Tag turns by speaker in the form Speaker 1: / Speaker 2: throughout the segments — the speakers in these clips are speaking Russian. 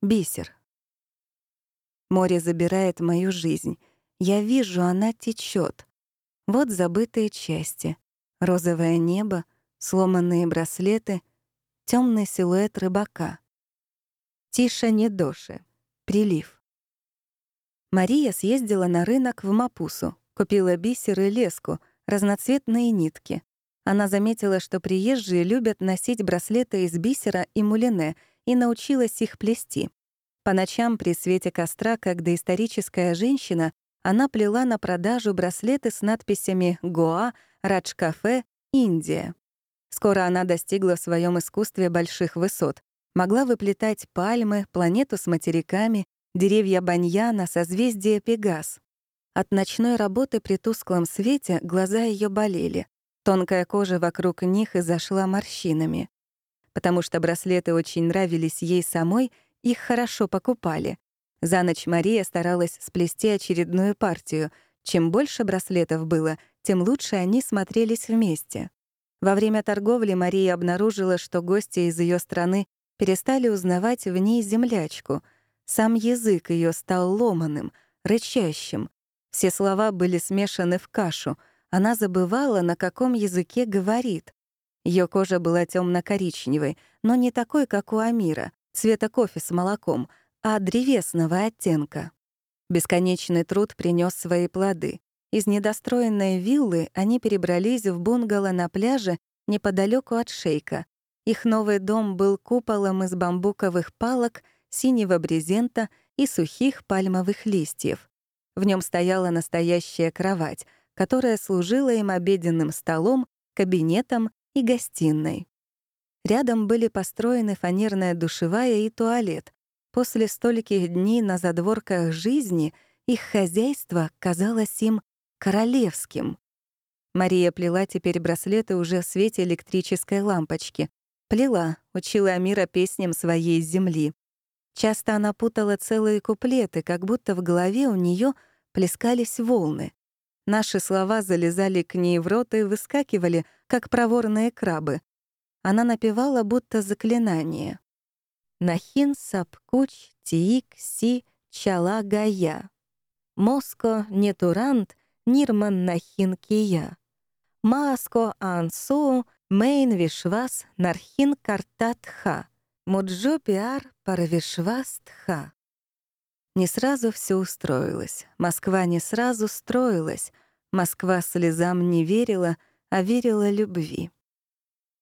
Speaker 1: Бисер. Море забирает мою жизнь. Я вижу, она течет. Вот забытые части. Розовое небо, сломанные браслеты, темный силуэт рыбака. Тиша не доши. Прилив. Мария съездила на рынок в Мапусу, купила бисер и леску, разноцветные нитки. Она заметила, что приезжие любят носить браслеты из бисера и мулине и научилась их плести. По ночам при свете костра, как доисторическая женщина, она плела на продажу браслеты с надписями «Гоа», «Радж-кафе», «Индия». Скоро она достигла в своем искусстве больших высот. Могла выплетать пальмы, планету с материками, деревья баньяна, созвездие Пегас. От ночной работы при тусклом свете глаза ее болели. Тонкая кожа вокруг них изошла морщинами потому что браслеты очень нравились ей самой, их хорошо покупали. За ночь Мария старалась сплести очередную партию. Чем больше браслетов было, тем лучше они смотрелись вместе. Во время торговли Мария обнаружила, что гости из ее страны перестали узнавать в ней землячку. Сам язык ее стал ломаным, рычащим. Все слова были смешаны в кашу. Она забывала, на каком языке говорит. Ее кожа была темно коричневой но не такой, как у Амира, цвета кофе с молоком, а древесного оттенка. Бесконечный труд принес свои плоды. Из недостроенной виллы они перебрались в бунгало на пляже неподалеку от шейка. Их новый дом был куполом из бамбуковых палок, синего брезента и сухих пальмовых листьев. В нем стояла настоящая кровать, которая служила им обеденным столом, кабинетом и гостиной. Рядом были построены фанерная душевая и туалет. После стольких дней на задворках жизни их хозяйство казалось им королевским. Мария плела теперь браслеты уже в свете электрической лампочки. Плела, учила Амира песням своей земли. Часто она путала целые куплеты, как будто в голове у нее плескались волны. Наши слова залезали к ней в рот и выскакивали, как проворные крабы. Она напевала будто заклинание. «Нахин сапкуч тиик си чала гая. Моско нетурант нирман нахин кия. Маско ансу мейн вишвас нархин картатха. Муджо пиар парвишвас тха». Не сразу все устроилось. Москва не сразу строилась. Москва слезам не верила, а верила любви.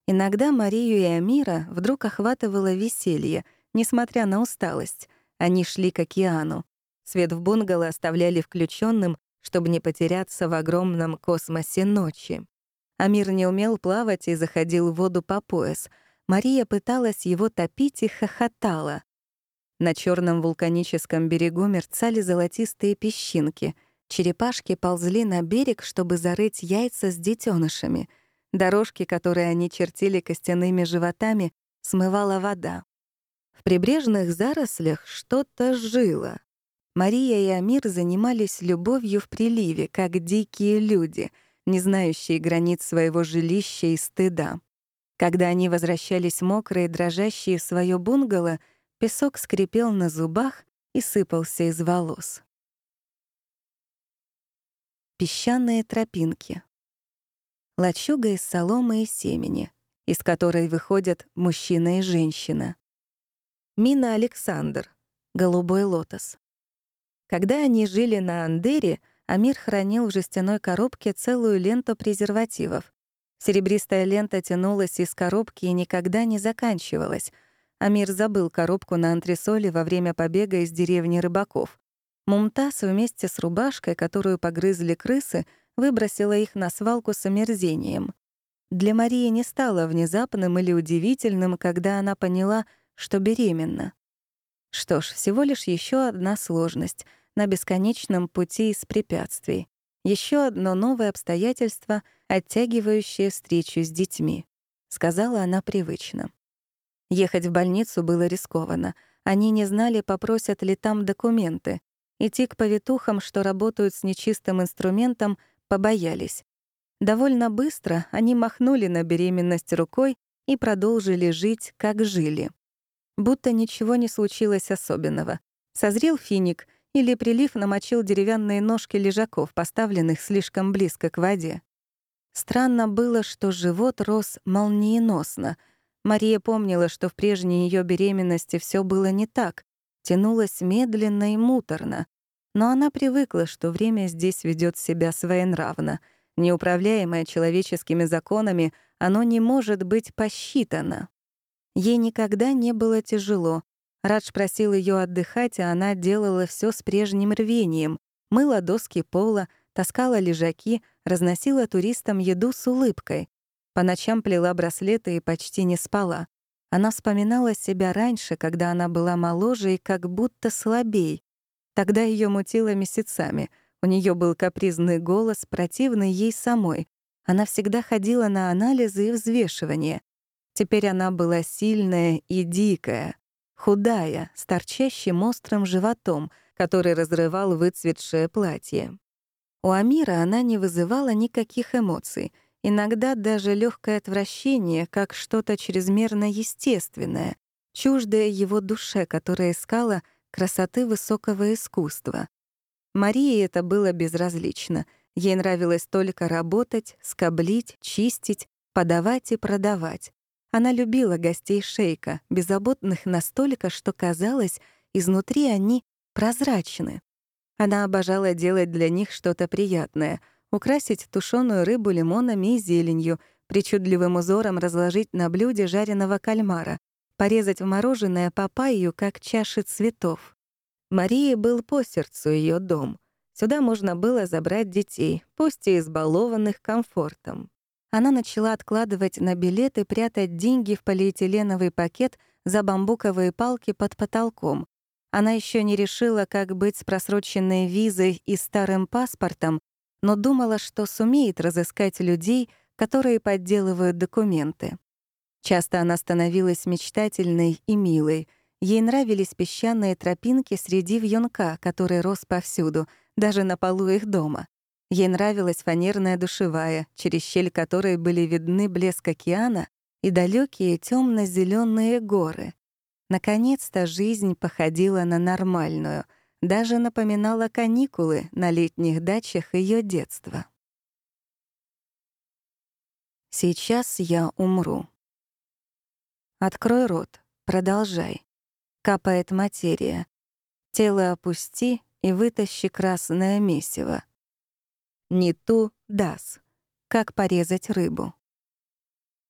Speaker 1: Иногда Марию и Амира вдруг охватывало веселье, несмотря на усталость. Они шли к океану. Свет в бунгало оставляли включенным, чтобы не потеряться в огромном космосе ночи. Амир не умел плавать и заходил в воду по пояс. Мария пыталась его топить и хохотала. На черном вулканическом берегу мерцали золотистые песчинки. Черепашки ползли на берег, чтобы зарыть яйца с детенышами. Дорожки, которые они чертили костяными животами, смывала вода. В прибрежных зарослях что-то жило. Мария и Амир занимались любовью в приливе, как дикие люди, не знающие границ своего жилища и стыда. Когда они возвращались мокрые, дрожащие в свое бунгало — Песок скрипел на зубах и сыпался из волос. Песчаные тропинки. Лачуга из соломы и семени, из которой выходят мужчина и женщина. Мина Александр. Голубой лотос. Когда они жили на Андере, Амир хранил в жестяной коробке целую ленту презервативов. Серебристая лента тянулась из коробки и никогда не заканчивалась — Амир забыл коробку на антресоле во время побега из деревни рыбаков. Мумтаз вместе с рубашкой, которую погрызли крысы, выбросила их на свалку с омерзением. Для Марии не стало внезапным или удивительным, когда она поняла, что беременна. Что ж, всего лишь еще одна сложность на бесконечном пути из препятствий. Еще одно новое обстоятельство, оттягивающее встречу с детьми, сказала она привычно. Ехать в больницу было рискованно. Они не знали, попросят ли там документы. Идти к повитухам, что работают с нечистым инструментом, побоялись. Довольно быстро они махнули на беременность рукой и продолжили жить, как жили. будто ничего не случилось особенного. Созрел финик или прилив намочил деревянные ножки лежаков, поставленных слишком близко к воде. Странно было, что живот рос молниеносно. Мария помнила, что в прежней ее беременности все было не так, тянулось медленно и муторно. Но она привыкла, что время здесь ведет себя своенравно. Неуправляемое человеческими законами, оно не может быть посчитано. Ей никогда не было тяжело. Радж просил ее отдыхать, а она делала все с прежним рвением. Мыла доски пола, таскала лежаки, разносила туристам еду с улыбкой. По ночам плела браслеты и почти не спала. Она вспоминала себя раньше, когда она была моложе и как будто слабей. Тогда ее мутило месяцами. У нее был капризный голос, противный ей самой. Она всегда ходила на анализы и взвешивания. Теперь она была сильная и дикая, худая, с торчащим острым животом, который разрывал выцветшее платье. У Амира она не вызывала никаких эмоций, иногда даже легкое отвращение, как что-то чрезмерно естественное, чуждое его душе, которая искала красоты высокого искусства. Марии это было безразлично. Ей нравилось только работать, скоблить, чистить, подавать и продавать. Она любила гостей шейка, беззаботных настолько, что казалось, изнутри они прозрачны. Она обожала делать для них что-то приятное, украсить тушеную рыбу лимонами и зеленью, причудливым узором разложить на блюде жареного кальмара, порезать в мороженое папайю, как чаши цветов. Марии был по сердцу ее дом. Сюда можно было забрать детей, пусть и избалованных комфортом она начала откладывать на билеты, прятать деньги в полиэтиленовый пакет за бамбуковые палки под потолком. Она еще не решила, как быть с просроченной визой и старым паспортом, но думала, что сумеет разыскать людей, которые подделывают документы. Часто она становилась мечтательной и милой. Ей нравились песчаные тропинки среди вьюнка, который рос повсюду, даже на полу их дома. Ей нравилась фанерная душевая, через щель которой были видны блеск океана и далекие темно зеленые горы. Наконец-то жизнь походила на нормальную, даже напоминала каникулы на летних дачах ее детства. Сейчас я умру. Открой рот, продолжай. Капает материя. Тело опусти и вытащи красное месиво. Не ту дас. Как порезать рыбу.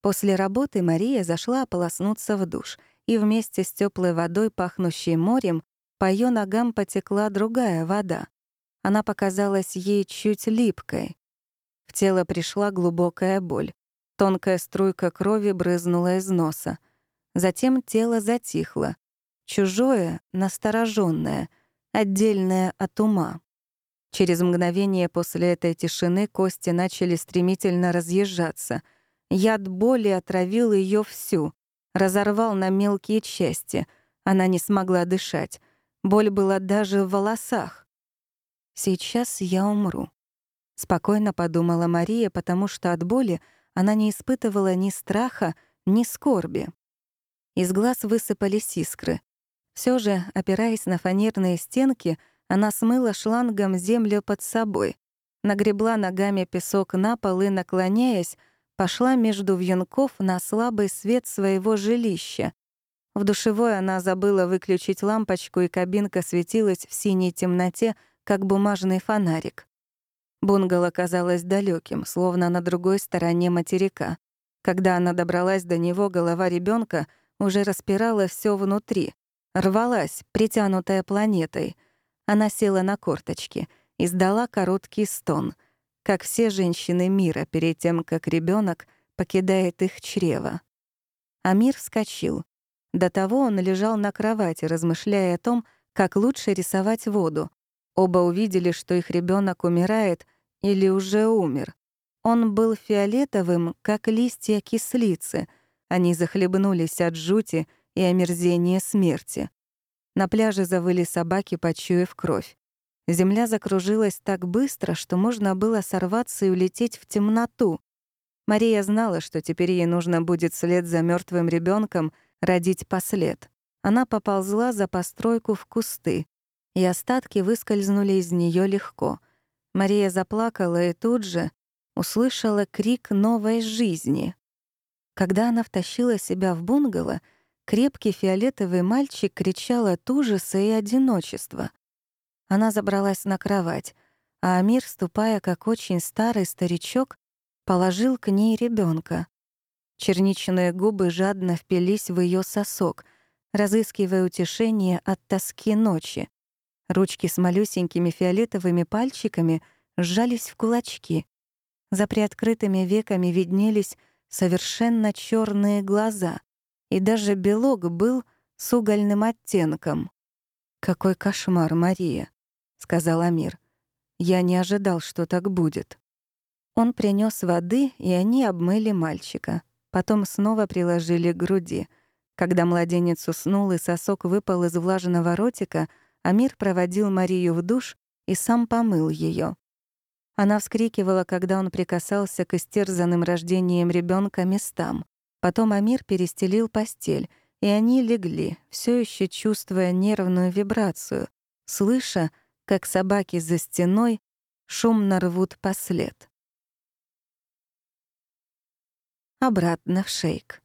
Speaker 1: После работы Мария зашла ополоснуться в душ, и вместе с теплой водой, пахнущей морем, по ее ногам потекла другая вода. Она показалась ей чуть липкой. В тело пришла глубокая боль. Тонкая струйка крови брызнула из носа. Затем тело затихло. Чужое, настороженное, отдельное от ума. Через мгновение после этой тишины кости начали стремительно разъезжаться. Яд боли отравил ее всю, разорвал на мелкие части. Она не смогла дышать. Боль была даже в волосах. «Сейчас я умру», — спокойно подумала Мария, потому что от боли она не испытывала ни страха, ни скорби. Из глаз высыпались искры. Все же, опираясь на фанерные стенки, она смыла шлангом землю под собой, нагребла ногами песок на пол и, наклоняясь, пошла между вьюнков на слабый свет своего жилища. В душевой она забыла выключить лампочку, и кабинка светилась в синей темноте, как бумажный фонарик. Бунгало казалось далеким, словно на другой стороне материка. Когда она добралась до него, голова ребенка уже распирала все внутри, рвалась, притянутая планетой — она села на корточки, издала короткий стон, как все женщины мира перед тем, как ребенок покидает их чрево. Амир вскочил. До того он лежал на кровати, размышляя о том, как лучше рисовать воду. Оба увидели, что их ребенок умирает или уже умер. Он был фиолетовым, как листья кислицы. Они захлебнулись от жути и омерзения смерти. На пляже завыли собаки, почуяв кровь. Земля закружилась так быстро, что можно было сорваться и улететь в темноту. Мария знала, что теперь ей нужно будет вслед за мертвым ребенком родить послед. она поползла за постройку в кусты, и остатки выскользнули из нее легко. Мария заплакала и тут же услышала крик новой жизни. Когда она втащила себя в бунгало, крепкий фиолетовый мальчик кричал от ужаса и одиночества. Она забралась на кровать, а Амир, ступая как очень старый старичок, положил к ней ребенка. Черничные губы жадно впились в ее сосок, разыскивая утешение от тоски ночи. Ручки с малюсенькими фиолетовыми пальчиками сжались в кулачки. За приоткрытыми веками виднелись совершенно черные глаза, и даже белок был с угольным оттенком. «Какой кошмар, Мария!» — сказал Амир. «Я не ожидал, что так будет». Он принес воды, и они обмыли мальчика. Потом снова приложили к груди. Когда младенец уснул и сосок выпал из влажного ротика, Амир проводил Марию в душ и сам помыл ее. Она вскрикивала, когда он прикасался к истерзанным рождением ребенка местам. Потом Амир перестелил постель, и они легли, все еще чувствуя нервную вибрацию, слыша, как собаки за стеной шумно рвут послед. Обратно в шейк.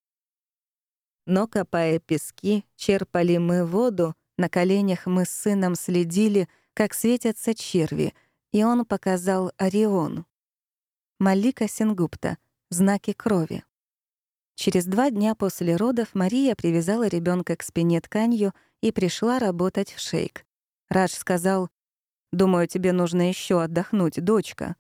Speaker 1: Но, копая пески, черпали мы воду, на коленях мы с сыном следили, как светятся черви, и он показал Орион. Малика Сингупта. Знаки крови. Через два дня после родов Мария привязала ребенка к спине тканью и пришла работать в шейк. Радж сказал, Думаю, тебе нужно еще отдохнуть, дочка».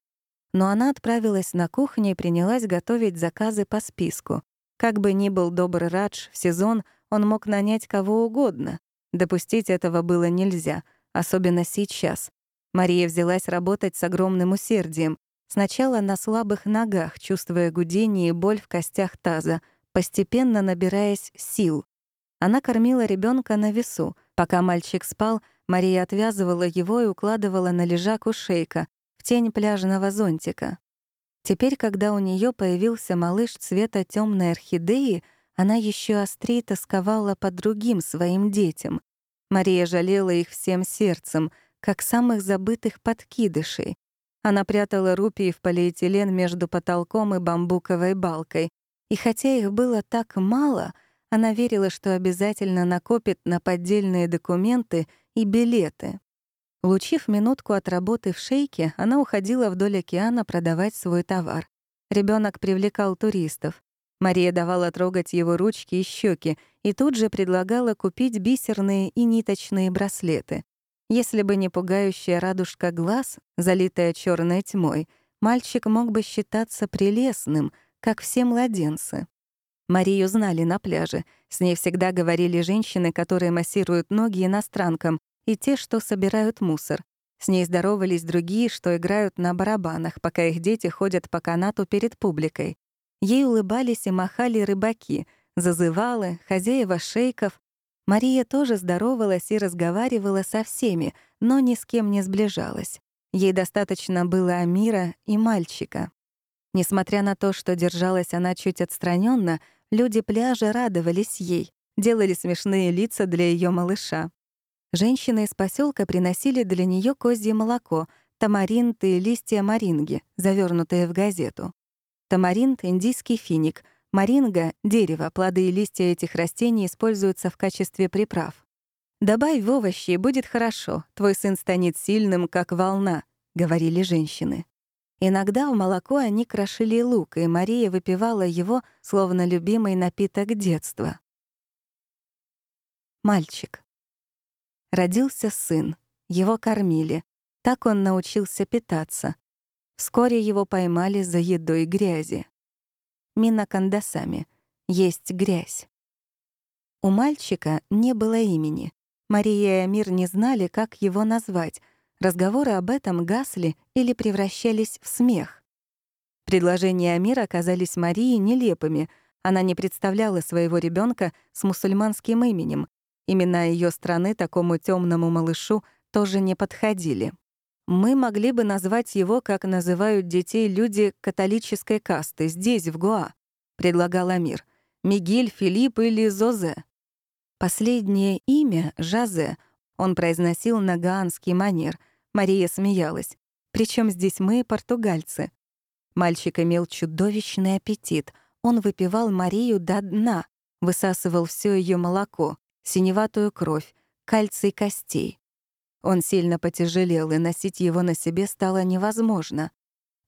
Speaker 1: Но она отправилась на кухню и принялась готовить заказы по списку. Как бы ни был добр Радж в сезон, он мог нанять кого угодно. Допустить этого было нельзя, особенно сейчас. Мария взялась работать с огромным усердием. Сначала на слабых ногах, чувствуя гудение и боль в костях таза, постепенно набираясь сил. Она кормила ребенка на весу. Пока мальчик спал, Мария отвязывала его и укладывала на лежак у шейка, в тень пляжного зонтика. Теперь, когда у нее появился малыш цвета темной орхидеи, она еще острее тосковала по другим своим детям. Мария жалела их всем сердцем, как самых забытых подкидышей. Она прятала рупии в полиэтилен между потолком и бамбуковой балкой. И хотя их было так мало, она верила, что обязательно накопит на поддельные документы — и билеты. Лучив минутку от работы в шейке, она уходила вдоль океана продавать свой товар. Ребенок привлекал туристов. Мария давала трогать его ручки и щеки и тут же предлагала купить бисерные и ниточные браслеты. Если бы не пугающая радужка глаз, залитая черной тьмой, мальчик мог бы считаться прелестным, как все младенцы. Марию знали на пляже. С ней всегда говорили женщины, которые массируют ноги иностранкам, и те, что собирают мусор. С ней здоровались другие, что играют на барабанах, пока их дети ходят по канату перед публикой. Ей улыбались и махали рыбаки, зазывалы, хозяева шейков. Мария тоже здоровалась и разговаривала со всеми, но ни с кем не сближалась. Ей достаточно было Амира и мальчика. Несмотря на то, что держалась она чуть отстраненно, Люди пляжа радовались ей, делали смешные лица для ее малыша. Женщины из поселка приносили для нее козье молоко, тамаринт и листья маринги, завернутые в газету. Тамаринт — индийский финик, маринга — дерево, плоды и листья этих растений используются в качестве приправ. «Добавь в овощи, будет хорошо, твой сын станет сильным, как волна», — говорили женщины. Иногда в молоко они крошили лук, и Мария выпивала его, словно любимый напиток детства. Мальчик. Родился сын, его кормили. Так он научился питаться. Вскоре его поймали за едой грязи. Мина кандасами. Есть грязь. У мальчика не было имени. Мария и Амир не знали, как его назвать, Разговоры об этом гасли или превращались в смех. Предложения Амира оказались Марии нелепыми. Она не представляла своего ребенка с мусульманским именем. Имена ее страны такому темному малышу тоже не подходили. Мы могли бы назвать его, как называют детей люди католической касты, здесь, в Гоа, предлагал Амир. Мигель, Филипп или Зозе. Последнее имя, Жазе, он произносил на гаанский манер. Мария смеялась. Причем здесь мы, португальцы? Мальчик имел чудовищный аппетит. Он выпивал Марию до дна, высасывал все ее молоко, синеватую кровь, кальций костей. Он сильно потяжелел, и носить его на себе стало невозможно.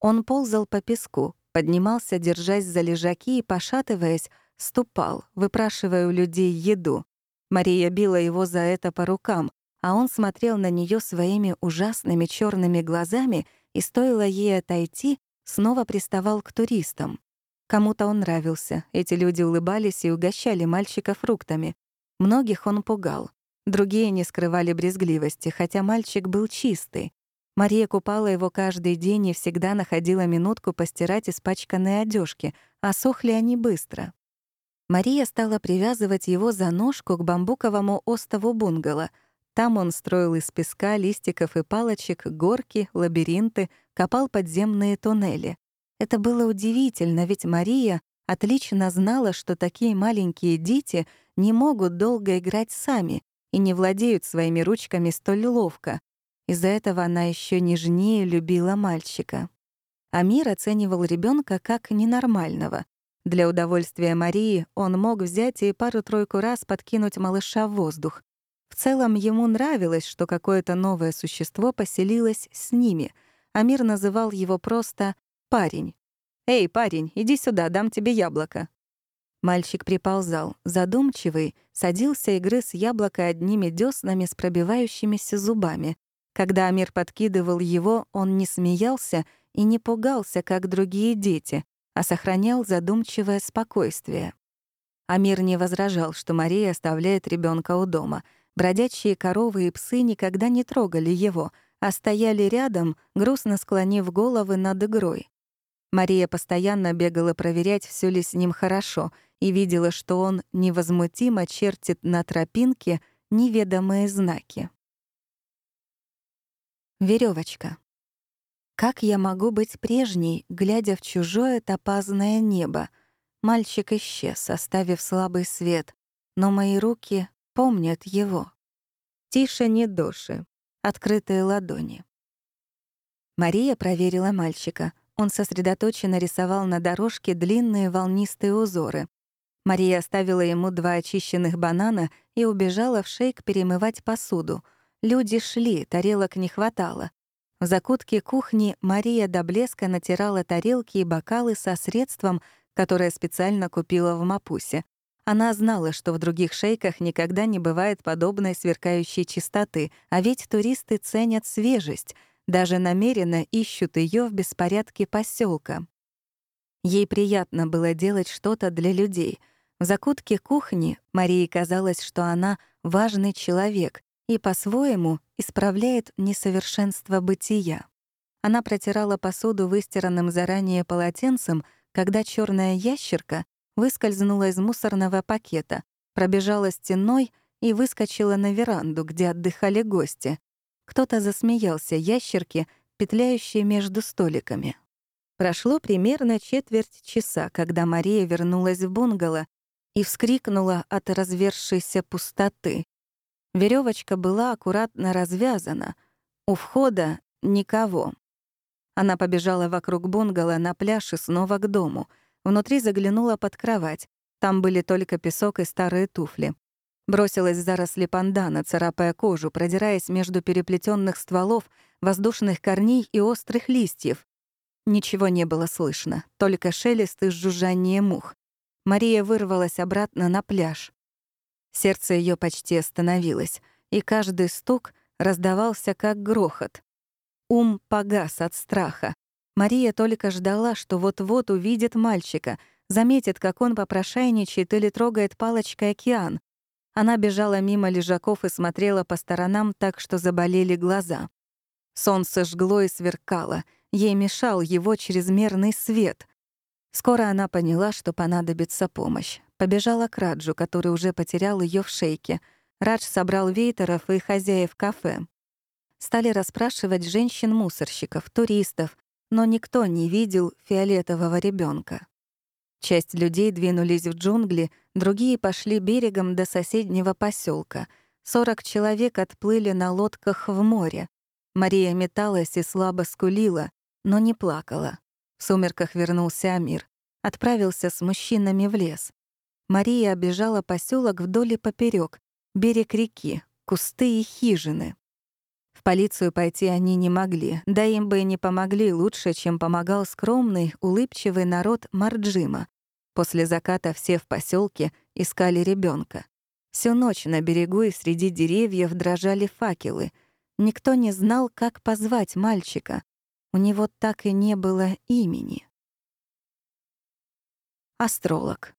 Speaker 1: Он ползал по песку, поднимался, держась за лежаки и, пошатываясь, ступал, выпрашивая у людей еду. Мария била его за это по рукам, а он смотрел на нее своими ужасными черными глазами, и стоило ей отойти, снова приставал к туристам. Кому-то он нравился, эти люди улыбались и угощали мальчика фруктами. Многих он пугал. Другие не скрывали брезгливости, хотя мальчик был чистый. Мария купала его каждый день и всегда находила минутку постирать испачканные одежки, а сохли они быстро. Мария стала привязывать его за ножку к бамбуковому остову бунгало. Там он строил из песка, листиков и палочек горки, лабиринты, копал подземные туннели. Это было удивительно, ведь Мария отлично знала, что такие маленькие дети не могут долго играть сами и не владеют своими ручками столь ловко. Из-за этого она еще нежнее любила мальчика. Амир оценивал ребенка как ненормального. Для удовольствия Марии он мог взять и пару-тройку раз подкинуть малыша в воздух. В целом ему нравилось, что какое-то новое существо поселилось с ними. Амир называл его просто «парень». «Эй, парень, иди сюда, дам тебе яблоко». Мальчик приползал, задумчивый, садился и грыз яблоко одними дёснами с пробивающимися зубами. Когда Амир подкидывал его, он не смеялся и не пугался, как другие дети, а сохранял задумчивое спокойствие. Амир не возражал, что Мария оставляет ребенка у дома. Бродячие коровы и псы никогда не трогали его, а стояли рядом, грустно склонив головы над игрой. Мария постоянно бегала проверять, все ли с ним хорошо, и видела, что он невозмутимо чертит на тропинке неведомые знаки. Веревочка. Как я могу быть прежней, глядя в чужое топазное небо? Мальчик исчез, оставив слабый свет, но мои руки помнят его. Тише не души, открытые ладони. Мария проверила мальчика. Он сосредоточенно рисовал на дорожке длинные волнистые узоры. Мария оставила ему два очищенных банана и убежала в шейк перемывать посуду. Люди шли, тарелок не хватало. В закутке кухни Мария до блеска натирала тарелки и бокалы со средством, которое специально купила в Мапусе. Она знала, что в других шейках никогда не бывает подобной сверкающей чистоты, а ведь туристы ценят свежесть, даже намеренно ищут ее в беспорядке поселка. Ей приятно было делать что-то для людей. В закутке кухни Марии казалось, что она важный человек, и по-своему исправляет несовершенство бытия. Она протирала посуду выстиранным заранее полотенцем, когда черная ящерка выскользнула из мусорного пакета, пробежала стеной и выскочила на веранду, где отдыхали гости. Кто-то засмеялся ящерке, петляющей между столиками. Прошло примерно четверть часа, когда Мария вернулась в бунгало и вскрикнула от развершейся пустоты. Веревочка была аккуратно развязана. У входа — никого. Она побежала вокруг бунгало на пляж и снова к дому. Внутри заглянула под кровать. Там были только песок и старые туфли. Бросилась в заросли пандана, царапая кожу, продираясь между переплетенных стволов, воздушных корней и острых листьев. Ничего не было слышно, только шелест и жужжание мух. Мария вырвалась обратно на пляж. Сердце ее почти остановилось, и каждый стук раздавался как грохот. Ум погас от страха. Мария только ждала, что вот-вот увидит мальчика, заметит, как он попрошайничает или трогает палочкой океан. Она бежала мимо лежаков и смотрела по сторонам так, что заболели глаза. Солнце жгло и сверкало, ей мешал его чрезмерный свет. Скоро она поняла, что понадобится помощь. Побежала к Раджу, который уже потерял ее в шейке. Радж собрал вейтеров и хозяев кафе. Стали расспрашивать женщин-мусорщиков, туристов, но никто не видел фиолетового ребенка. Часть людей двинулись в джунгли, другие пошли берегом до соседнего поселка. Сорок человек отплыли на лодках в море. Мария металась и слабо скулила, но не плакала. В сумерках вернулся Амир. Отправился с мужчинами в лес. Мария обежала поселок вдоль и поперек, берег реки, кусты и хижины. В полицию пойти они не могли, да им бы и не помогли лучше, чем помогал скромный, улыбчивый народ Марджима. После заката все в поселке искали ребенка. Всю ночь на берегу и среди деревьев дрожали факелы. Никто не знал, как позвать мальчика. У него так и не было имени. Астролог.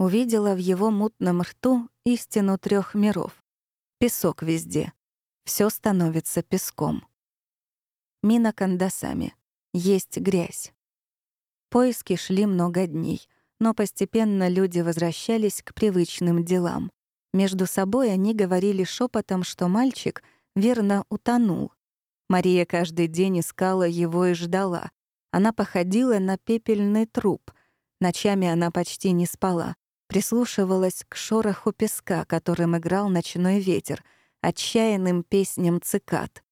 Speaker 1: Увидела в его мутном рту истину трех миров. Песок везде. Все становится песком. Мина кандасами. Есть грязь. Поиски шли много дней, но постепенно люди возвращались к привычным делам. Между собой они говорили шепотом, что мальчик верно утонул. Мария каждый день искала его и ждала. Она походила на пепельный труп. Ночами она почти не спала прислушивалась к шороху песка, которым играл ночной ветер, отчаянным песням цикад.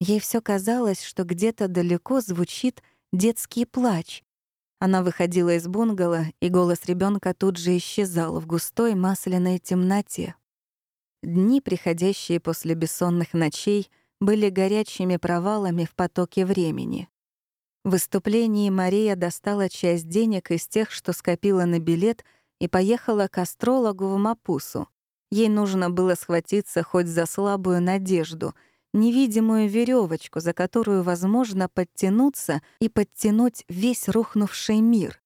Speaker 1: Ей все казалось, что где-то далеко звучит детский плач. Она выходила из бунгало, и голос ребенка тут же исчезал в густой масляной темноте. Дни, приходящие после бессонных ночей, были горячими провалами в потоке времени. В выступлении Мария достала часть денег из тех, что скопила на билет — и поехала к астрологу в Мапусу. Ей нужно было схватиться хоть за слабую надежду, невидимую веревочку, за которую возможно подтянуться и подтянуть весь рухнувший мир.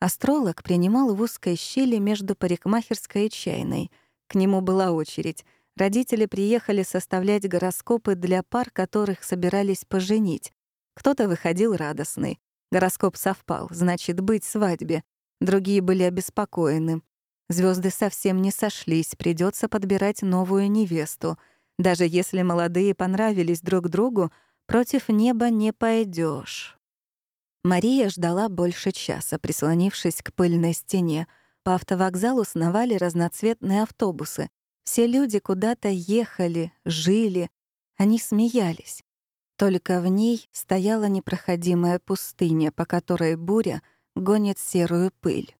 Speaker 1: Астролог принимал в узкой щели между парикмахерской и чайной. К нему была очередь. Родители приехали составлять гороскопы для пар, которых собирались поженить. Кто-то выходил радостный. Гороскоп совпал, значит, быть свадьбе. Другие были обеспокоены. Звезды совсем не сошлись, придется подбирать новую невесту. Даже если молодые понравились друг другу, против неба не пойдешь. Мария ждала больше часа, прислонившись к пыльной стене. По автовокзалу сновали разноцветные автобусы. Все люди куда-то ехали, жили. Они смеялись. Только в ней стояла непроходимая пустыня, по которой буря — гонит серую пыль.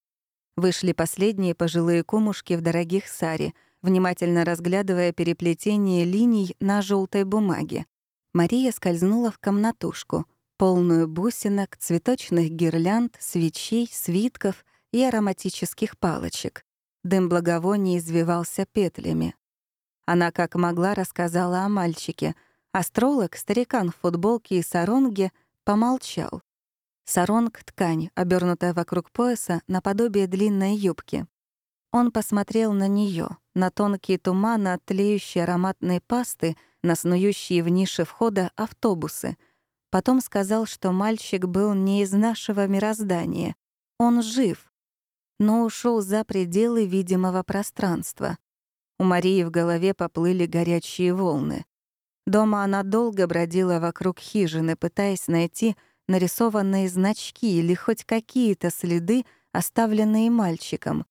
Speaker 1: Вышли последние пожилые кумушки в дорогих саре, внимательно разглядывая переплетение линий на желтой бумаге. Мария скользнула в комнатушку, полную бусинок, цветочных гирлянд, свечей, свитков и ароматических палочек. Дым благовоний извивался петлями. Она как могла рассказала о мальчике. Астролог, старикан в футболке и саронге, помолчал. Саронг — ткань, обернутая вокруг пояса, наподобие длинной юбки. Он посмотрел на нее, на тонкие туманы от ароматной пасты, на снующие в нише входа автобусы. Потом сказал, что мальчик был не из нашего мироздания. Он жив, но ушел за пределы видимого пространства. У Марии в голове поплыли горячие волны. Дома она долго бродила вокруг хижины, пытаясь найти нарисованные значки или хоть какие-то следы, оставленные мальчиком.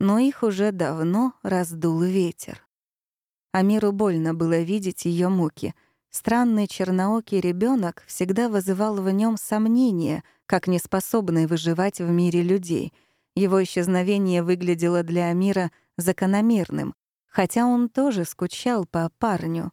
Speaker 1: Но их уже давно раздул ветер. Амиру больно было видеть ее муки. Странный черноокий ребенок всегда вызывал в нем сомнения, как неспособный выживать в мире людей. Его исчезновение выглядело для Амира закономерным, хотя он тоже скучал по парню.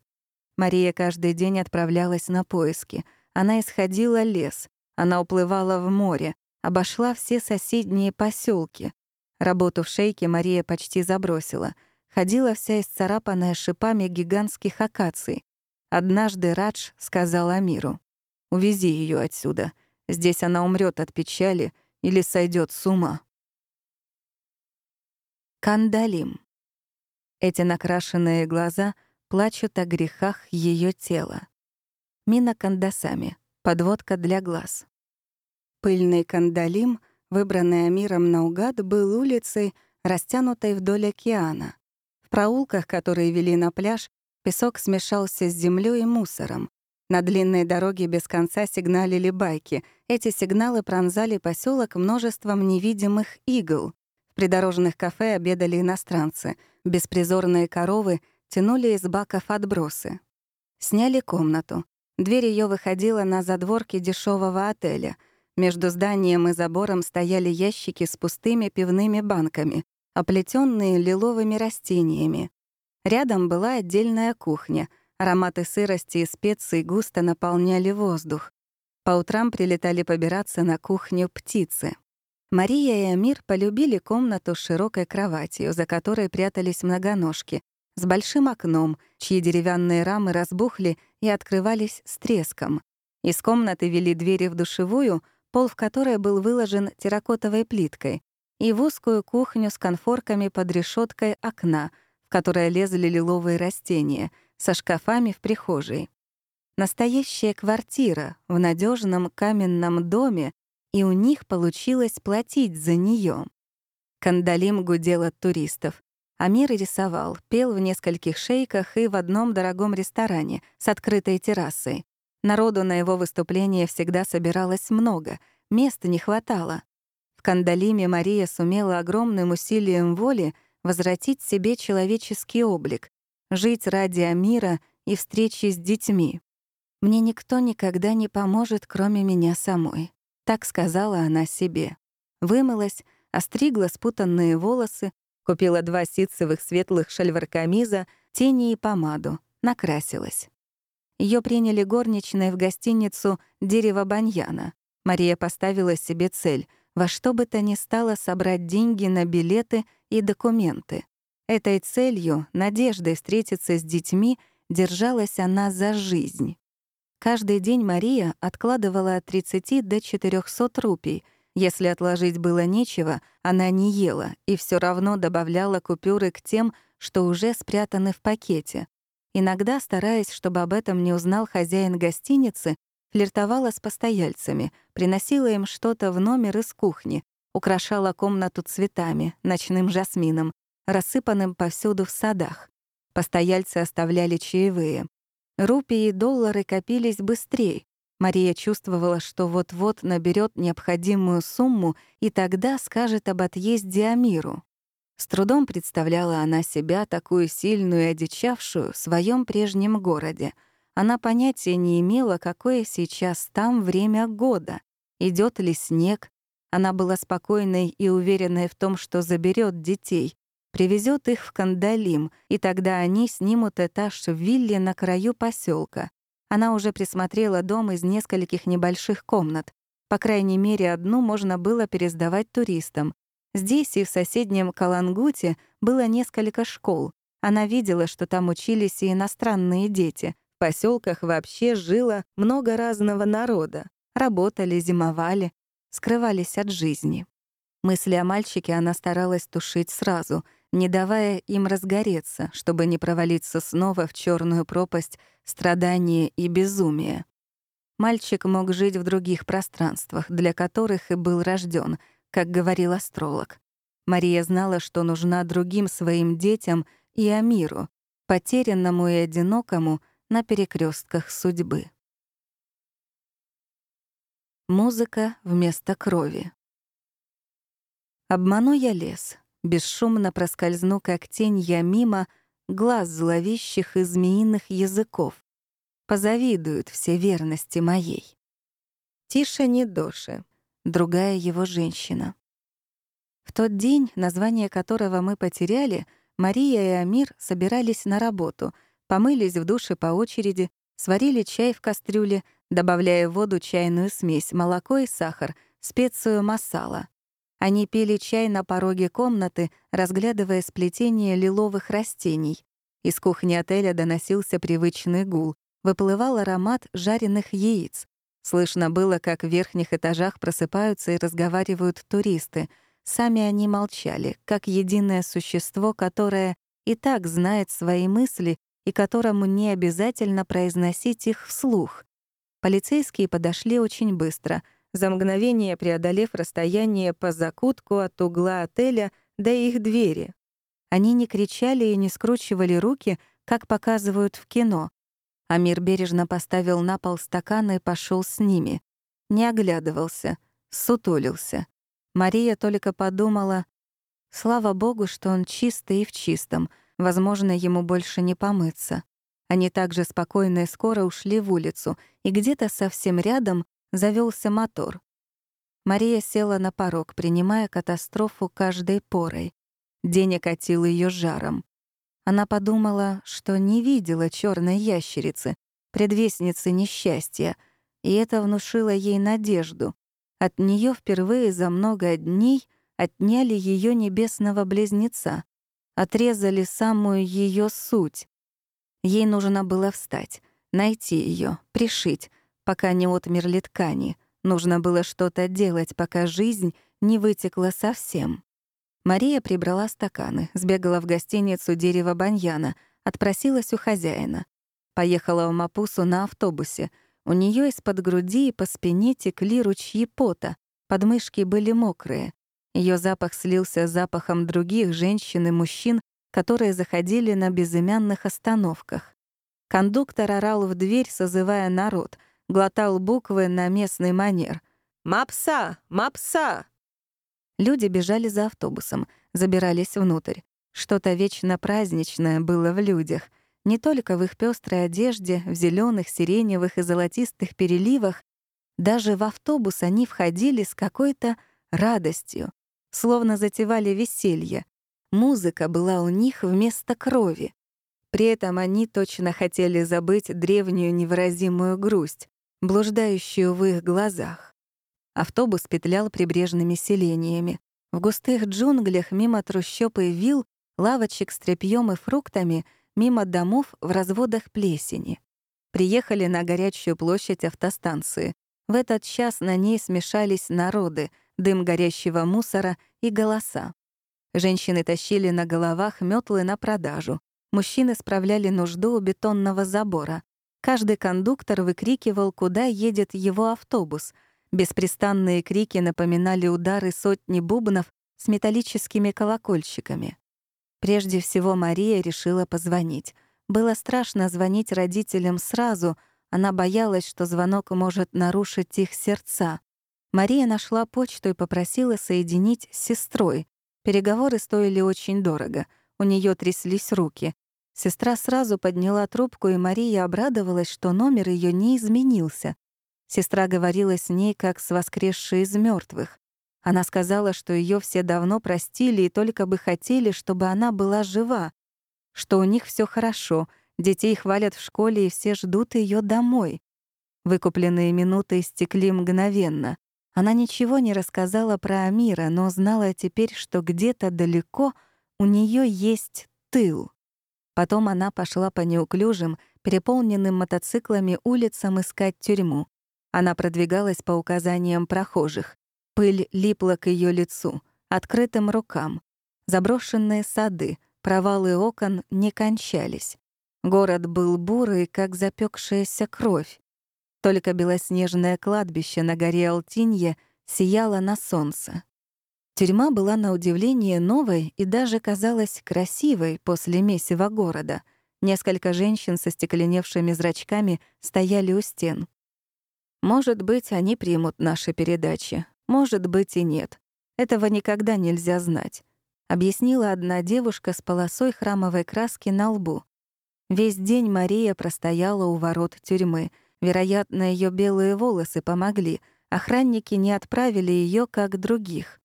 Speaker 1: Мария каждый день отправлялась на поиски — она исходила лес, она уплывала в море, обошла все соседние поселки. Работу в шейке Мария почти забросила. Ходила вся исцарапанная шипами гигантских акаций. Однажды Радж сказал Амиру, «Увези ее отсюда. Здесь она умрет от печали или сойдет с ума». Кандалим. Эти накрашенные глаза плачут о грехах ее тела. Мина кандасами. Подводка для глаз. Пыльный кандалим, выбранный Амиром наугад, был улицей, растянутой вдоль океана. В проулках, которые вели на пляж, песок смешался с землей и мусором. На длинной дороге без конца сигналили байки. Эти сигналы пронзали поселок множеством невидимых игл. В придорожных кафе обедали иностранцы. Беспризорные коровы тянули из баков отбросы. Сняли комнату. Дверь ее выходила на задворки дешевого отеля. Между зданием и забором стояли ящики с пустыми пивными банками, оплетенные лиловыми растениями. Рядом была отдельная кухня. Ароматы сырости и специй густо наполняли воздух. По утрам прилетали побираться на кухню птицы. Мария и Амир полюбили комнату с широкой кроватью, за которой прятались многоножки, с большим окном, чьи деревянные рамы разбухли и открывались с треском. Из комнаты вели двери в душевую, пол в которой был выложен терракотовой плиткой, и в узкую кухню с конфорками под решеткой окна, в которое лезли лиловые растения, со шкафами в прихожей. Настоящая квартира в надежном каменном доме, и у них получилось платить за нее. Кандалим гудел от туристов. Амир рисовал, пел в нескольких шейках и в одном дорогом ресторане с открытой террасой. Народу на его выступление всегда собиралось много, места не хватало. В Кандалиме Мария сумела огромным усилием воли возвратить себе человеческий облик, жить ради Амира и встречи с детьми. «Мне никто никогда не поможет, кроме меня самой», — так сказала она себе. Вымылась, остригла спутанные волосы, Купила два ситцевых светлых шальваркамиза, тени и помаду. Накрасилась. Ее приняли горничной в гостиницу «Дерево Баньяна». Мария поставила себе цель — во что бы то ни стало собрать деньги на билеты и документы. Этой целью, надеждой встретиться с детьми, держалась она за жизнь. Каждый день Мария откладывала от 30 до 400 рупий — если отложить было нечего, она не ела и все равно добавляла купюры к тем, что уже спрятаны в пакете. Иногда, стараясь, чтобы об этом не узнал хозяин гостиницы, флиртовала с постояльцами, приносила им что-то в номер из кухни, украшала комнату цветами, ночным жасмином, рассыпанным повсюду в садах. Постояльцы оставляли чаевые. Рупии и доллары копились быстрее, Мария чувствовала, что вот-вот наберет необходимую сумму и тогда скажет об отъезде Амиру. С трудом представляла она себя такую сильную и одичавшую в своем прежнем городе. Она понятия не имела, какое сейчас там время года, идет ли снег. Она была спокойной и уверенной в том, что заберет детей, привезет их в Кандалим, и тогда они снимут этаж в вилле на краю поселка. Она уже присмотрела дом из нескольких небольших комнат. По крайней мере, одну можно было пересдавать туристам. Здесь и в соседнем Калангуте было несколько школ. Она видела, что там учились и иностранные дети. В поселках вообще жило много разного народа. Работали, зимовали, скрывались от жизни. Мысли о мальчике она старалась тушить сразу — не давая им разгореться, чтобы не провалиться снова в черную пропасть страдания и безумия. Мальчик мог жить в других пространствах, для которых и был рожден, как говорил астролог. Мария знала, что нужна другим своим детям и Амиру, потерянному и одинокому на перекрестках судьбы. Музыка вместо крови. Обману я лес, Бесшумно проскользну, как тень я мимо глаз зловещих и змеиных языков. Позавидуют все верности моей. Тише не Доши, другая его женщина. В тот день, название которого мы потеряли, Мария и Амир собирались на работу, помылись в душе по очереди, сварили чай в кастрюле, добавляя в воду чайную смесь, молоко и сахар, специю масала. Они пили чай на пороге комнаты, разглядывая сплетение лиловых растений. Из кухни отеля доносился привычный гул. Выплывал аромат жареных яиц. Слышно было, как в верхних этажах просыпаются и разговаривают туристы. Сами они молчали, как единое существо, которое и так знает свои мысли и которому не обязательно произносить их вслух. Полицейские подошли очень быстро — за мгновение преодолев расстояние по закутку от угла отеля до их двери. Они не кричали и не скручивали руки, как показывают в кино. Амир бережно поставил на пол стаканы и пошел с ними. Не оглядывался, сутулился. Мария только подумала, слава богу, что он чистый и в чистом, возможно, ему больше не помыться. Они также спокойно и скоро ушли в улицу, и где-то совсем рядом завелся мотор. Мария села на порог, принимая катастрофу каждой порой. День окатил ее жаром. Она подумала, что не видела черной ящерицы, предвестницы несчастья, и это внушило ей надежду. От нее впервые за много дней отняли ее небесного близнеца, отрезали самую ее суть. Ей нужно было встать, найти ее, пришить, пока не отмерли ткани. Нужно было что-то делать, пока жизнь не вытекла совсем. Мария прибрала стаканы, сбегала в гостиницу «Дерево Баньяна», отпросилась у хозяина. Поехала в Мапусу на автобусе. У нее из-под груди и по спине текли ручьи пота, подмышки были мокрые. Ее запах слился с запахом других женщин и мужчин, которые заходили на безымянных остановках. Кондуктор орал в дверь, созывая народ, глотал буквы на местный манер. «Мапса! Мапса!» Люди бежали за автобусом, забирались внутрь. Что-то вечно праздничное было в людях. Не только в их пестрой одежде, в зеленых, сиреневых и золотистых переливах. Даже в автобус они входили с какой-то радостью, словно затевали веселье. Музыка была у них вместо крови. При этом они точно хотели забыть древнюю невыразимую грусть, блуждающую в их глазах. Автобус петлял прибрежными селениями. В густых джунглях мимо трущоб и вил, лавочек с тряпьем и фруктами, мимо домов в разводах плесени. Приехали на горячую площадь автостанции. В этот час на ней смешались народы, дым горящего мусора и голоса. Женщины тащили на головах метлы на продажу. Мужчины справляли нужду у бетонного забора. Каждый кондуктор выкрикивал, куда едет его автобус — Беспрестанные крики напоминали удары сотни бубнов с металлическими колокольчиками. Прежде всего Мария решила позвонить. Было страшно звонить родителям сразу, она боялась, что звонок может нарушить их сердца. Мария нашла почту и попросила соединить с сестрой. Переговоры стоили очень дорого, у нее тряслись руки. Сестра сразу подняла трубку, и Мария обрадовалась, что номер ее не изменился. Сестра говорила с ней, как с воскресшей из мертвых. Она сказала, что ее все давно простили и только бы хотели, чтобы она была жива, что у них все хорошо, детей хвалят в школе и все ждут ее домой. Выкупленные минуты истекли мгновенно. Она ничего не рассказала про Амира, но знала теперь, что где-то далеко у нее есть тыл. Потом она пошла по неуклюжим, переполненным мотоциклами улицам искать тюрьму. Она продвигалась по указаниям прохожих. Пыль липла к ее лицу, открытым рукам. Заброшенные сады, провалы окон не кончались. Город был бурый, как запекшаяся кровь. Только белоснежное кладбище на горе Алтинье сияло на солнце. Тюрьма была на удивление новой и даже казалась красивой после месива города. Несколько женщин со стекленевшими зрачками стояли у стен. Может быть, они примут наши передачи. Может быть и нет. Этого никогда нельзя знать. Объяснила одна девушка с полосой храмовой краски на лбу. Весь день Мария простояла у ворот тюрьмы. Вероятно, ее белые волосы помогли. Охранники не отправили ее как других.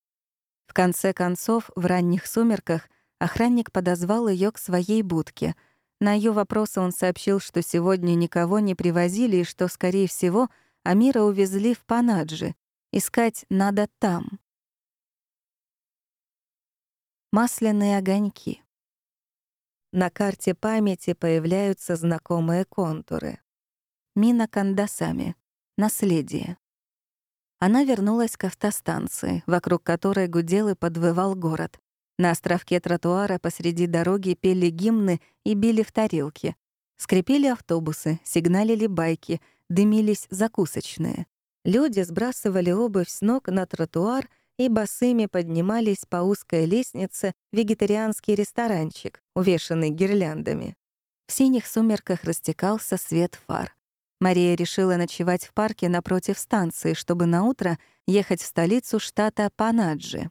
Speaker 1: В конце концов, в ранних сумерках, охранник подозвал ее к своей будке. На ее вопросы он сообщил, что сегодня никого не привозили и что, скорее всего, Амира увезли в Панаджи. Искать надо там. Масляные огоньки. На карте памяти появляются знакомые контуры. Мина Кандасами. Наследие. Она вернулась к автостанции, вокруг которой гудел и подвывал город. На островке тротуара посреди дороги пели гимны и били в тарелки. Скрипели автобусы, сигналили байки, дымились закусочные. Люди сбрасывали обувь с ног на тротуар и босыми поднимались по узкой лестнице в вегетарианский ресторанчик, увешанный гирляндами. В синих сумерках растекался свет фар. Мария решила ночевать в парке напротив станции, чтобы наутро ехать в столицу штата Панаджи.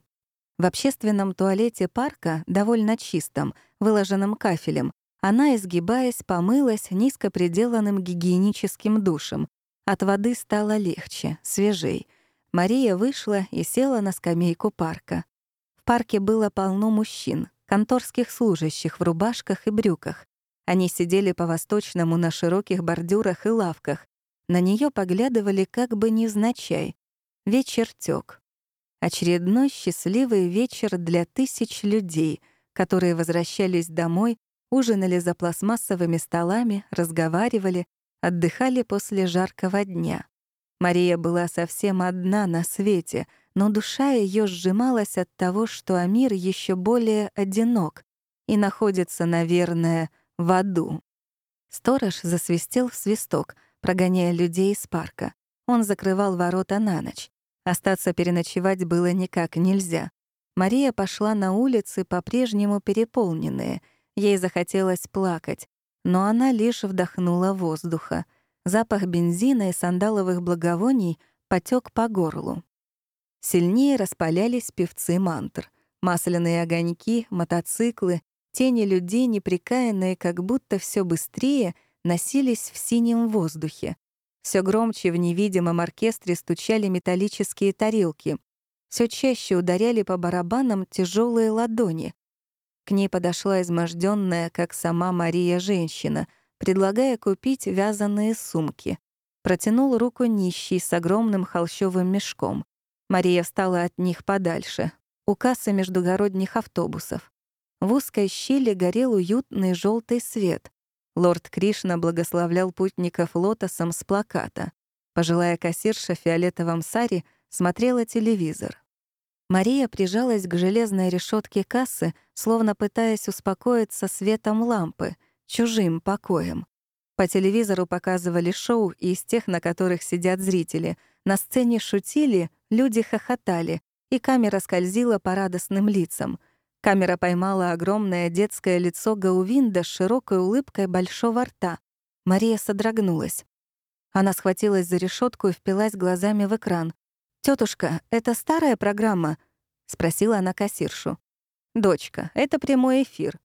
Speaker 1: В общественном туалете парка, довольно чистом, выложенном кафелем, она, изгибаясь, помылась низко приделанным гигиеническим душем. От воды стало легче, свежей. Мария вышла и села на скамейку парка. В парке было полно мужчин, конторских служащих в рубашках и брюках. Они сидели по-восточному на широких бордюрах и лавках. На нее поглядывали как бы невзначай. Вечер тёк. Очередной счастливый вечер для тысяч людей, которые возвращались домой, ужинали за пластмассовыми столами, разговаривали, отдыхали после жаркого дня. Мария была совсем одна на свете, но душа ее сжималась от того, что Амир еще более одинок и находится, наверное, в аду. Сторож засвистел в свисток, прогоняя людей из парка. Он закрывал ворота на ночь. Остаться переночевать было никак нельзя. Мария пошла на улицы, по-прежнему переполненные. Ей захотелось плакать, но она лишь вдохнула воздуха. Запах бензина и сандаловых благовоний потек по горлу. Сильнее распалялись певцы мантр. Масляные огоньки, мотоциклы, Тени людей, неприкаянные, как будто все быстрее, носились в синем воздухе. Все громче в невидимом оркестре стучали металлические тарелки. Все чаще ударяли по барабанам тяжелые ладони. К ней подошла изможденная, как сама Мария, женщина, предлагая купить вязаные сумки. Протянул руку нищий с огромным холщовым мешком. Мария встала от них подальше, у кассы междугородних автобусов. В узкой щели горел уютный желтый свет. Лорд Кришна благословлял путников лотосом с плаката. Пожилая кассирша в фиолетовом саре смотрела телевизор. Мария прижалась к железной решетке кассы, словно пытаясь успокоиться светом лампы, чужим покоем. По телевизору показывали шоу из тех, на которых сидят зрители. На сцене шутили, люди хохотали, и камера скользила по радостным лицам — Камера поймала огромное детское лицо Гаувинда с широкой улыбкой большого рта. Мария содрогнулась. Она схватилась за решетку и впилась глазами в экран. Тетушка, это старая программа?» — спросила она кассиршу. «Дочка, это прямой эфир».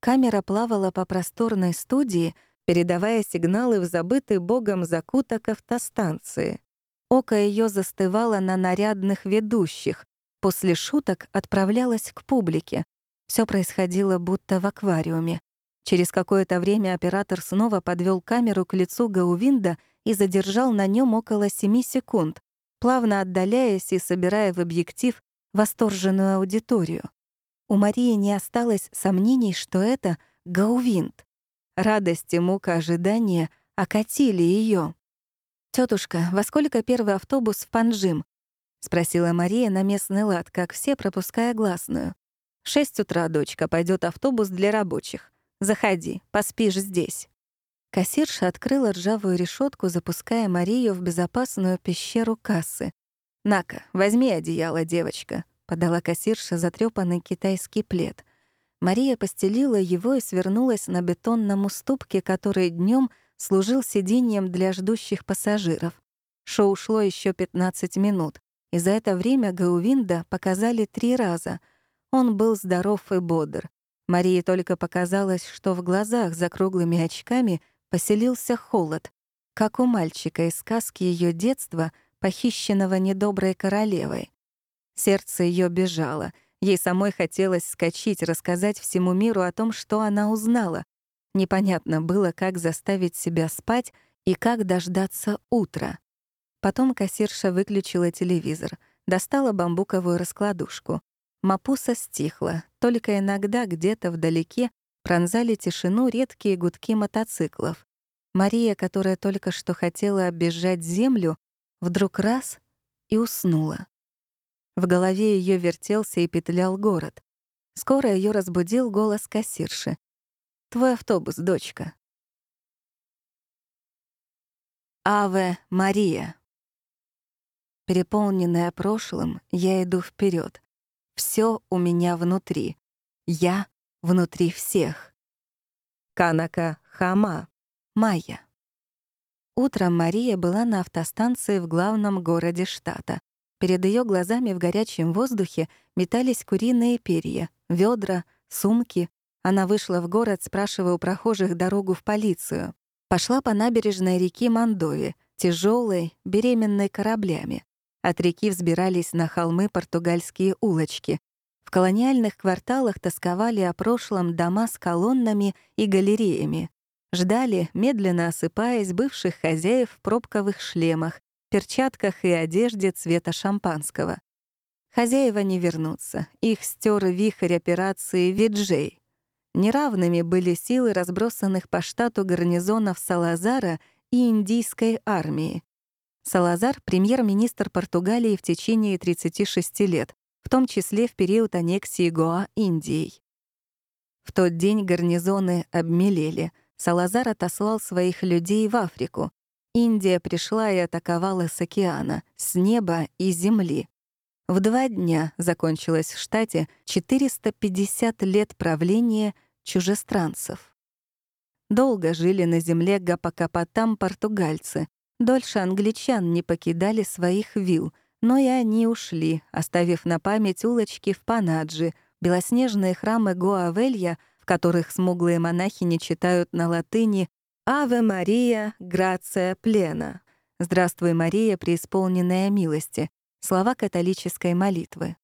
Speaker 1: Камера плавала по просторной студии, передавая сигналы в забытый богом закуток автостанции. Око ее застывало на нарядных ведущих, После шуток отправлялась к публике. Все происходило будто в аквариуме. Через какое-то время оператор снова подвел камеру к лицу Гаувинда и задержал на нем около 7 секунд, плавно отдаляясь и собирая в объектив восторженную аудиторию. У Марии не осталось сомнений, что это Гаувинд. Радость и мука ожидания окатили ее. Тетушка, во сколько первый автобус в Панжим?» — спросила Мария на местный лад, как все, пропуская гласную. «В шесть утра, дочка, пойдет автобус для рабочих. Заходи, поспишь здесь». Кассирша открыла ржавую решетку, запуская Марию в безопасную пещеру кассы. «На-ка, возьми одеяло, девочка», — подала кассирша затрёпанный китайский плед. Мария постелила его и свернулась на бетонном уступке, который днем служил сиденьем для ждущих пассажиров. Шоу шло еще 15 минут и за это время Гаувинда показали три раза. Он был здоров и бодр. Марии только показалось, что в глазах за круглыми очками поселился холод, как у мальчика из сказки ее детства, похищенного недоброй королевой. Сердце ее бежало. Ей самой хотелось скачить, рассказать всему миру о том, что она узнала. Непонятно было, как заставить себя спать и как дождаться утра. Потом кассирша выключила телевизор, достала бамбуковую раскладушку. Мапуса стихла, только иногда где-то вдалеке пронзали тишину редкие гудки мотоциклов. Мария, которая только что хотела оббежать землю, вдруг раз и уснула. В голове ее вертелся и петлял город. Скоро ее разбудил голос кассирши. «Твой автобус, дочка». «Аве Мария». Переполненная прошлым, я иду вперед. Все у меня внутри. Я внутри всех. Канака Хама, Майя. Утром Мария была на автостанции в главном городе штата. Перед ее глазами в горячем воздухе метались куриные перья, ведра, сумки. Она вышла в город, спрашивая у прохожих дорогу в полицию. Пошла по набережной реки Мандови, тяжелой, беременной кораблями. От реки взбирались на холмы португальские улочки. В колониальных кварталах тосковали о прошлом дома с колоннами и галереями. Ждали, медленно осыпаясь, бывших хозяев в пробковых шлемах, перчатках и одежде цвета шампанского. Хозяева не вернутся, их стер вихрь операции «Виджей». Неравными были силы разбросанных по штату гарнизонов Салазара и индийской армии. Салазар — премьер-министр Португалии в течение 36 лет, в том числе в период аннексии Гоа Индией. В тот день гарнизоны обмелели. Салазар отослал своих людей в Африку. Индия пришла и атаковала с океана, с неба и земли. В два дня закончилось в штате 450 лет правления чужестранцев. Долго жили на земле Гапакапатам португальцы, Дольше англичан не покидали своих вилл, но и они ушли, оставив на память улочки в Панаджи, белоснежные храмы Гуавелья, в которых смуглые монахини читают на латыни «Аве Мария, грация плена» «Здравствуй, Мария, преисполненная милости» слова католической молитвы.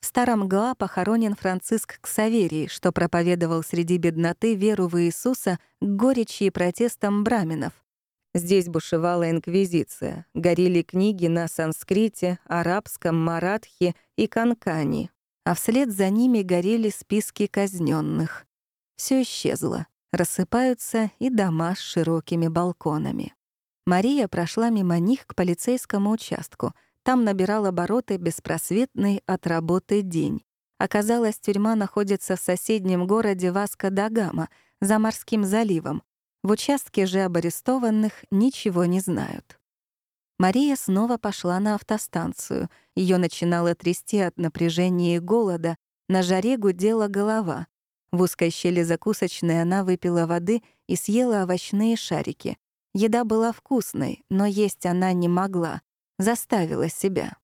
Speaker 1: В старом Гоа похоронен Франциск Ксаверий, что проповедовал среди бедноты веру в Иисуса к горечи и протестам браминов, Здесь бушевала инквизиция, горели книги на санскрите, арабском, маратхе и канкани, а вслед за ними горели списки казненных. Все исчезло, рассыпаются и дома с широкими балконами. Мария прошла мимо них к полицейскому участку. Там набирал обороты беспросветный от работы день. Оказалось, тюрьма находится в соседнем городе Васко-да-Гама, за морским заливом, в участке же об арестованных ничего не знают. Мария снова пошла на автостанцию. Ее начинало трясти от напряжения и голода. На жаре гудела голова. В узкой щели закусочной она выпила воды и съела овощные шарики. Еда была вкусной, но есть она не могла. Заставила себя.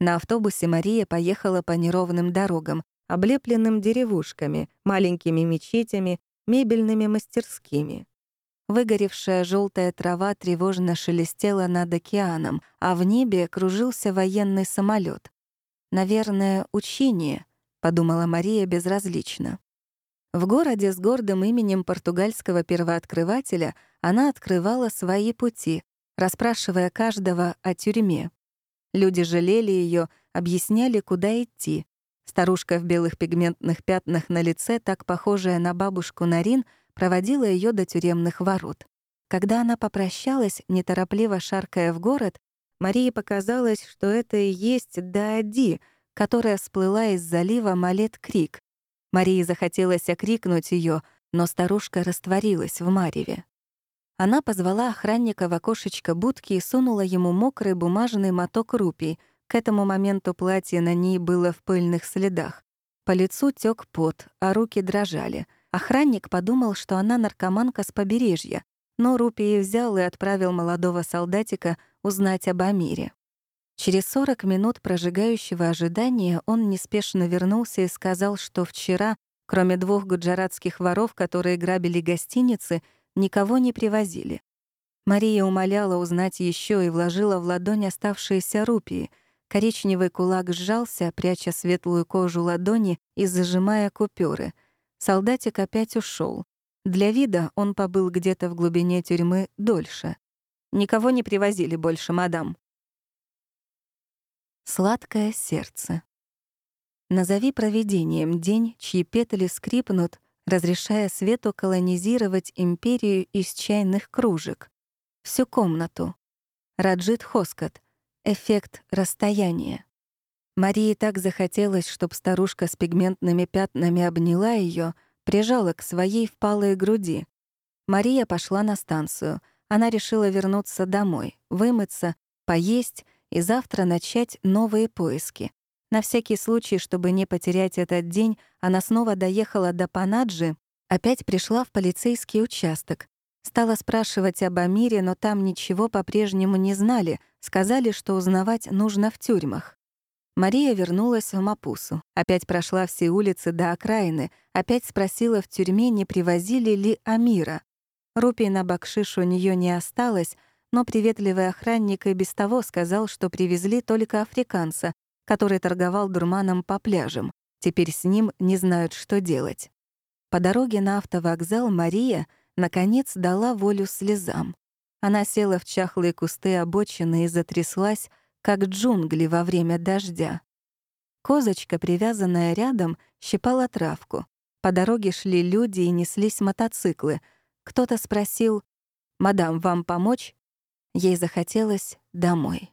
Speaker 1: На автобусе Мария поехала по неровным дорогам, облепленным деревушками, маленькими мечетями, мебельными мастерскими. Выгоревшая желтая трава тревожно шелестела над океаном, а в небе кружился военный самолет. «Наверное, учение», — подумала Мария безразлично. В городе с гордым именем португальского первооткрывателя она открывала свои пути, расспрашивая каждого о тюрьме. Люди жалели ее, объясняли, куда идти. Старушка в белых пигментных пятнах на лице, так похожая на бабушку Нарин, — проводила ее до тюремных ворот. Когда она попрощалась, неторопливо шаркая в город, Марии показалось, что это и есть Даади, которая всплыла из залива Малет-Крик. Марии захотелось окрикнуть ее, но старушка растворилась в мареве. Она позвала охранника в окошечко будки и сунула ему мокрый бумажный моток рупий. К этому моменту платье на ней было в пыльных следах. По лицу тек пот, а руки дрожали — Охранник подумал, что она наркоманка с побережья, но Рупии взял и отправил молодого солдатика узнать об Амире. Через 40 минут прожигающего ожидания он неспешно вернулся и сказал, что вчера, кроме двух гуджаратских воров, которые грабили гостиницы, никого не привозили. Мария умоляла узнать еще и вложила в ладонь оставшиеся рупии. Коричневый кулак сжался, пряча светлую кожу ладони и зажимая купюры. Солдатик опять ушел. Для вида он побыл где-то в глубине тюрьмы дольше. Никого не привозили больше, мадам. Сладкое сердце. Назови провидением день, чьи петли скрипнут, разрешая свету колонизировать империю из чайных кружек. Всю комнату. Раджит Хоскот. Эффект расстояния. Марии так захотелось, чтобы старушка с пигментными пятнами обняла ее, прижала к своей впалой груди. Мария пошла на станцию. Она решила вернуться домой, вымыться, поесть и завтра начать новые поиски. На всякий случай, чтобы не потерять этот день, она снова доехала до Панаджи, Опять пришла в полицейский участок. Стала спрашивать об Амире, но там ничего по-прежнему не знали, сказали, что узнавать нужно в тюрьмах. Мария вернулась в Мапусу, опять прошла все улицы до окраины, опять спросила в тюрьме, не привозили ли Амира. Рупий на бакшиш у нее не осталось, но приветливый охранник и без того сказал, что привезли только африканца, который торговал дурманом по пляжам. Теперь с ним не знают, что делать. По дороге на автовокзал Мария, наконец, дала волю слезам. Она села в чахлые кусты обочины и затряслась, как джунгли во время дождя. Козочка, привязанная рядом, щипала травку. По дороге шли люди и неслись мотоциклы. Кто-то спросил, «Мадам, вам помочь?» Ей захотелось домой.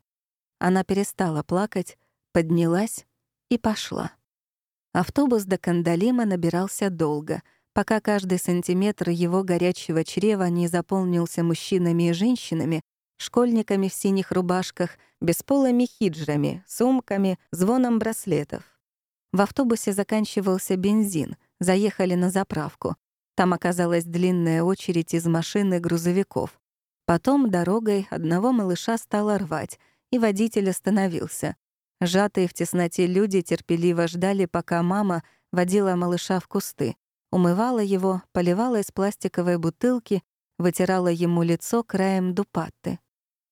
Speaker 1: Она перестала плакать, поднялась и пошла. Автобус до Кандалима набирался долго, пока каждый сантиметр его горячего чрева не заполнился мужчинами и женщинами, школьниками в синих рубашках, бесполыми хиджрами, сумками, звоном браслетов. В автобусе заканчивался бензин, заехали на заправку. Там оказалась длинная очередь из машин и грузовиков. Потом дорогой одного малыша стало рвать, и водитель остановился. Сжатые в тесноте люди терпеливо ждали, пока мама водила малыша в кусты, умывала его, поливала из пластиковой бутылки, вытирала ему лицо краем дупатты.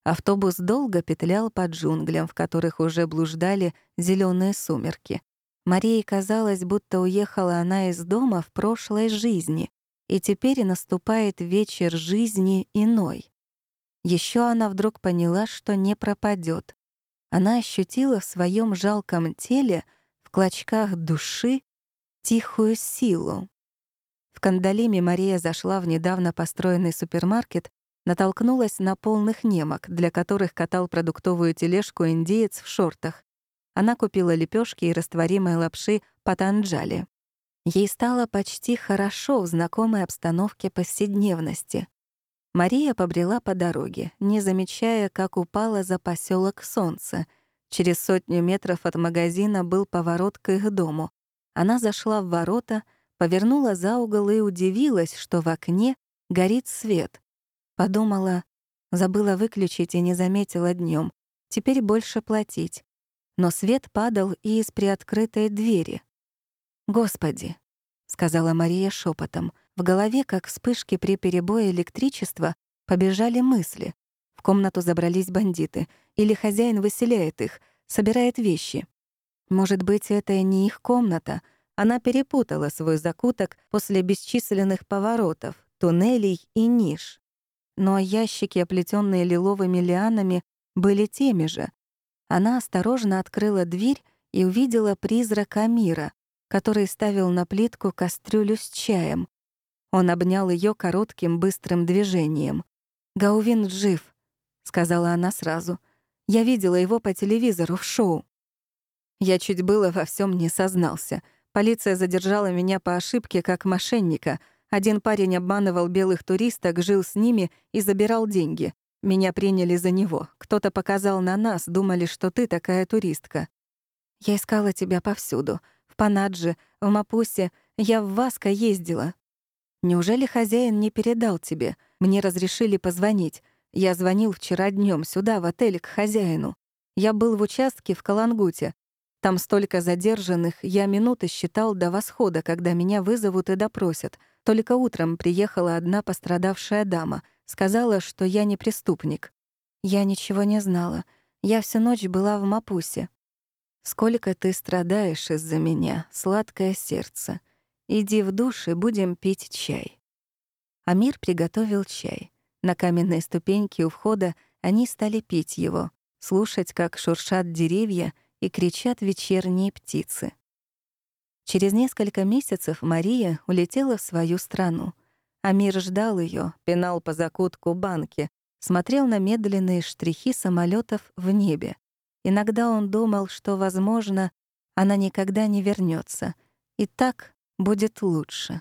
Speaker 1: Автобус долго петлял по джунглям, в которых уже блуждали зеленые сумерки. Марии казалось, будто уехала она из дома в прошлой жизни, и теперь наступает вечер жизни иной. Еще она вдруг поняла, что не пропадет. Она ощутила в своем жалком теле, в клочках души, тихую силу. В Кандалиме Мария зашла в недавно построенный супермаркет, натолкнулась на полных немок, для которых катал продуктовую тележку индеец в шортах. Она купила лепешки и растворимой лапши патанджали. Ей стало почти хорошо в знакомой обстановке повседневности. Мария побрела по дороге, не замечая, как упала за поселок солнце. Через сотню метров от магазина был поворот к их дому. Она зашла в ворота, повернула за угол и удивилась, что в окне горит свет. Подумала, забыла выключить и не заметила днем. Теперь больше платить. Но свет падал и из приоткрытой двери. «Господи!» — сказала Мария шепотом — в голове, как вспышки при перебое электричества, побежали мысли. В комнату забрались бандиты. Или хозяин выселяет их, собирает вещи. Может быть, это не их комната. Она перепутала свой закуток после бесчисленных поворотов, туннелей и ниш. Но ящики, оплетенные лиловыми лианами, были теми же. Она осторожно открыла дверь и увидела призрак Амира, который ставил на плитку кастрюлю с чаем. Он обнял ее коротким быстрым движением. «Гаувин жив», — сказала она сразу. «Я видела его по телевизору в шоу». Я чуть было во всем не сознался. Полиция задержала меня по ошибке как мошенника. Один парень обманывал белых туристок, жил с ними и забирал деньги. Меня приняли за него. Кто-то показал на нас, думали, что ты такая туристка. Я искала тебя повсюду. В Панадже, в Мапусе. Я в Васко ездила. Неужели хозяин не передал тебе? Мне разрешили позвонить. Я звонил вчера днем сюда, в отель, к хозяину. Я был в участке в Калангуте. Там столько задержанных, я минуты считал до восхода, когда меня вызовут и допросят. Только утром приехала одна пострадавшая дама. Сказала, что я не преступник. Я ничего не знала. Я всю ночь была в Мапусе. Сколько ты страдаешь из-за меня, сладкое сердце. Иди в душ и будем пить чай». Амир приготовил чай. На каменной ступеньке у входа они стали пить его, слушать, как шуршат деревья и кричат вечерние птицы. Через несколько месяцев Мария улетела в свою страну. Амир ждал ее, пинал по закутку банки, смотрел на медленные штрихи самолетов в небе. Иногда он думал, что, возможно, она никогда не вернется. И так будет лучше.